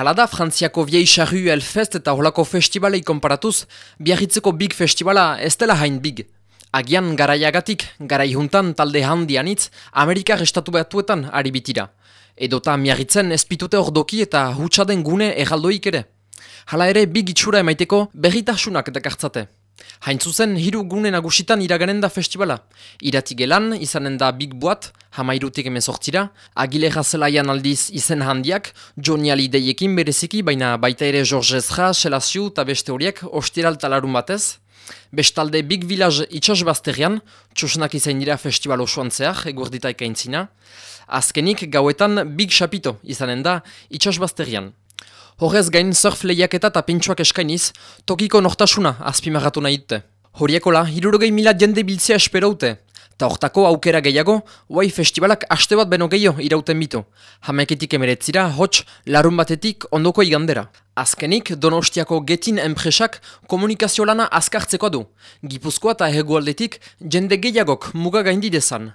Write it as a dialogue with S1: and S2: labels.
S1: Hala da, Frantziako Viei Charru Elfest eta holako festivalei konparatuz, biarritzeko big festivala ez dela hain big. Agian garaiagatik, garaihuntan talde handianitz, Amerika estatu batuetan ari bitira. Edota miarritzen ezpitute ordoki eta hutsaden gune erraldoik ere. Hala ere, big itxura emaiteko berritasunak dakartzate. Hain zuzen, hiru gune nagusitan iraganen da festivala. Irati gelan, izanen da Big Boat, hamairutik emezortzira, agile jazelaian aldiz izen handiak, Johnny Alideiekin bereziki, baina baita ere George Ezra, Selaziu eta beste horiek, ostiral talarun batez. Bestalde Big Village itxas bazterian, txosnak izain dira festival osoan zehar, egurdita ekaintzina. Azkenik, gauetan Big Chapito izanen da itxas bazterian. Horrez gain surf lehiaketa eta pintxoak eskainiz, tokiko nortasuna azpimarratu nahi dute. Horiekola, hirurogei mila jende biltzea esperoute. Ta hortako aukera gehiago, guai festivalak aste bat beno gehiago irauten bitu. Hameketik emeretzira, hots, larun batetik ondoko igandera. Azkenik, donostiako getin enpresak komunikazio lana azkartzeko du. Gipuzkoa eta hegoaldetik jende gehiagok muga gaindi dezan.